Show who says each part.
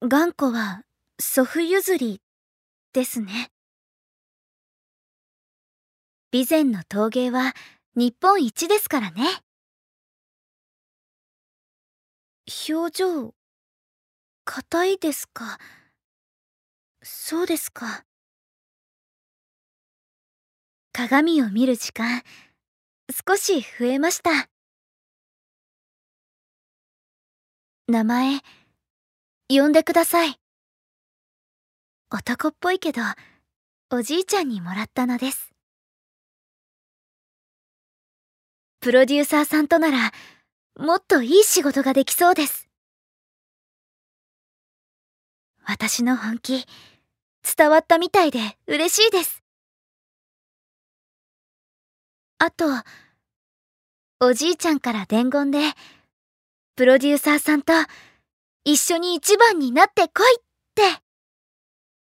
Speaker 1: 頑固は祖父譲りですね。備前の陶芸は日本一ですからね。表情、硬いですか？そうですか。鏡を見る時間、少し増えました。名前、呼んでください。男っぽいけど、おじいちゃんにもらったのです。プロデューサーさんとなら、もっといい仕事ができそうです。私の本気、伝わったみたいで嬉しいです。あと、おじいちゃんから伝言で、プロデューサーさんと一緒に一番になってこい